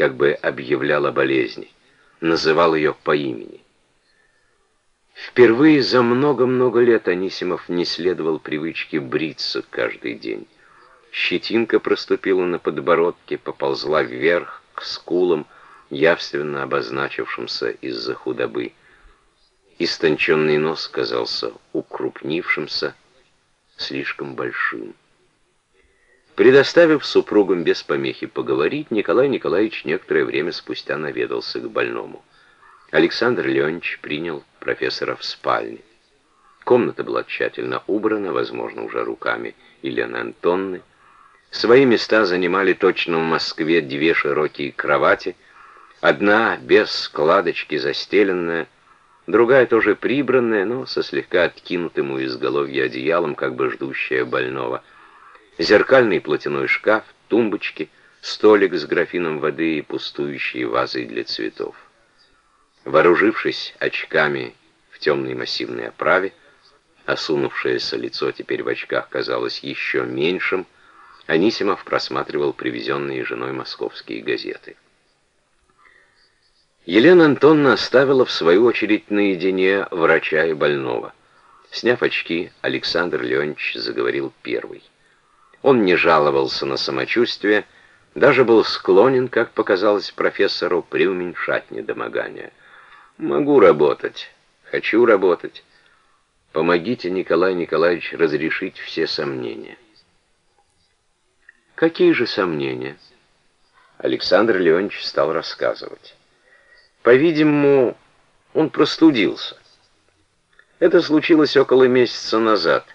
как бы объявлял о болезни, называл ее по имени. Впервые за много-много лет Анисимов не следовал привычке бриться каждый день. Щетинка проступила на подбородке, поползла вверх к скулам, явственно обозначившимся из-за худобы. Истонченный нос казался укрупнившимся, слишком большим. Предоставив супругам без помехи поговорить, Николай Николаевич некоторое время спустя наведался к больному. Александр Леонидович принял профессора в спальне. Комната была тщательно убрана, возможно, уже руками Елены Антонны. Свои места занимали точно в Москве две широкие кровати, одна без складочки застеленная, другая тоже прибранная, но со слегка откинутым у изголовья одеялом, как бы ждущая больного. Зеркальный платяной шкаф, тумбочки, столик с графином воды и пустующие вазой для цветов. Вооружившись очками в темной массивной оправе, осунувшееся лицо теперь в очках казалось еще меньшим, Анисимов просматривал привезенные женой московские газеты. Елена Антонна оставила в свою очередь наедине врача и больного. Сняв очки, Александр Леонидович заговорил первый. Он не жаловался на самочувствие, даже был склонен, как показалось профессору, преуменьшать недомогание. «Могу работать, хочу работать. Помогите, Николай Николаевич, разрешить все сомнения». «Какие же сомнения?» Александр Леонидович стал рассказывать. По-видимому, он простудился. Это случилось около месяца назад.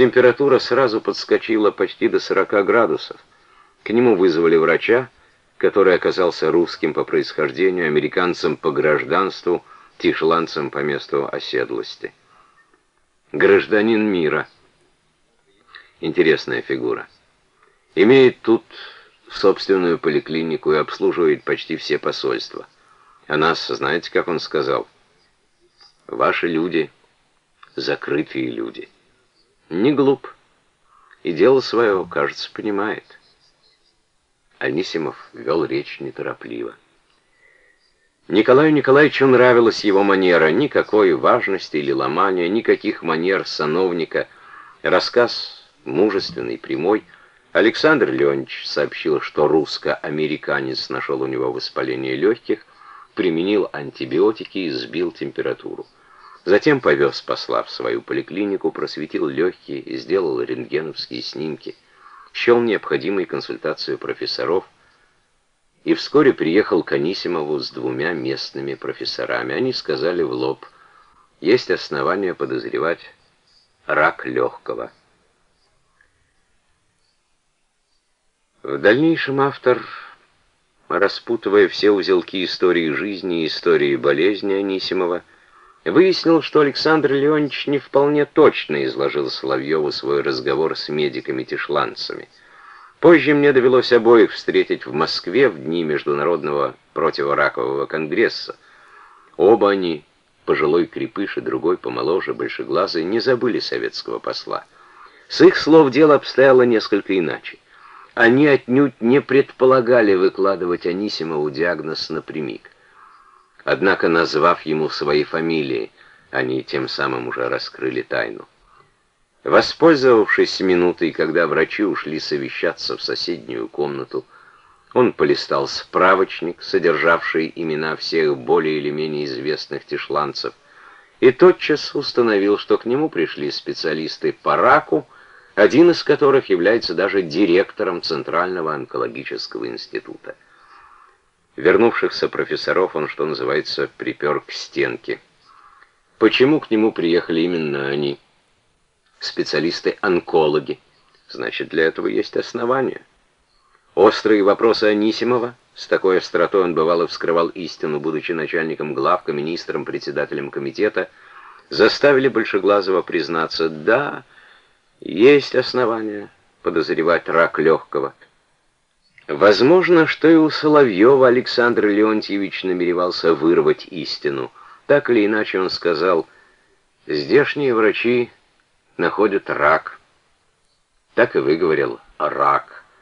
Температура сразу подскочила почти до 40 градусов. К нему вызвали врача, который оказался русским по происхождению, американцем по гражданству, тишландцем по месту оседлости. Гражданин мира. Интересная фигура. Имеет тут собственную поликлинику и обслуживает почти все посольства. А нас, знаете, как он сказал? Ваши люди — закрытые люди. Не глуп. И дело свое, кажется, понимает. Анисимов вел речь неторопливо. Николаю Николаевичу нравилась его манера, никакой важности или ломания, никаких манер сановника. Рассказ мужественный, прямой. Александр Леонидович сообщил, что русско-американец нашел у него воспаление легких, применил антибиотики и сбил температуру. Затем повез посла в свою поликлинику, просветил легкие сделал рентгеновские снимки, счел необходимой консультацию профессоров и вскоре приехал к Анисимову с двумя местными профессорами. Они сказали в лоб, есть основания подозревать рак легкого. В дальнейшем автор распутывая все узелки истории жизни и истории болезни Анисимова, выяснил, что Александр Леонидович не вполне точно изложил Соловьеву свой разговор с медиками-тишландцами. Позже мне довелось обоих встретить в Москве в дни Международного противоракового конгресса. Оба они, пожилой крепыш и другой помоложе, большеглазый, не забыли советского посла. С их слов дело обстояло несколько иначе. Они отнюдь не предполагали выкладывать Анисимову диагноз напрямик. Однако, назвав ему свои фамилии, они тем самым уже раскрыли тайну. Воспользовавшись минутой, когда врачи ушли совещаться в соседнюю комнату, он полистал справочник, содержавший имена всех более или менее известных тишландцев, и тотчас установил, что к нему пришли специалисты по раку, один из которых является даже директором Центрального онкологического института. Вернувшихся профессоров он, что называется, припер к стенке. Почему к нему приехали именно они? Специалисты-онкологи. Значит, для этого есть основания. Острые вопросы Анисимова, с такой остротой он бывало вскрывал истину, будучи начальником главка, министром, председателем комитета, заставили Большеглазого признаться «да», есть основания подозревать рак легкого. Возможно, что и у Соловьева Александр Леонтьевич намеревался вырвать истину. Так или иначе он сказал, здешние врачи находят рак. Так и выговорил «рак».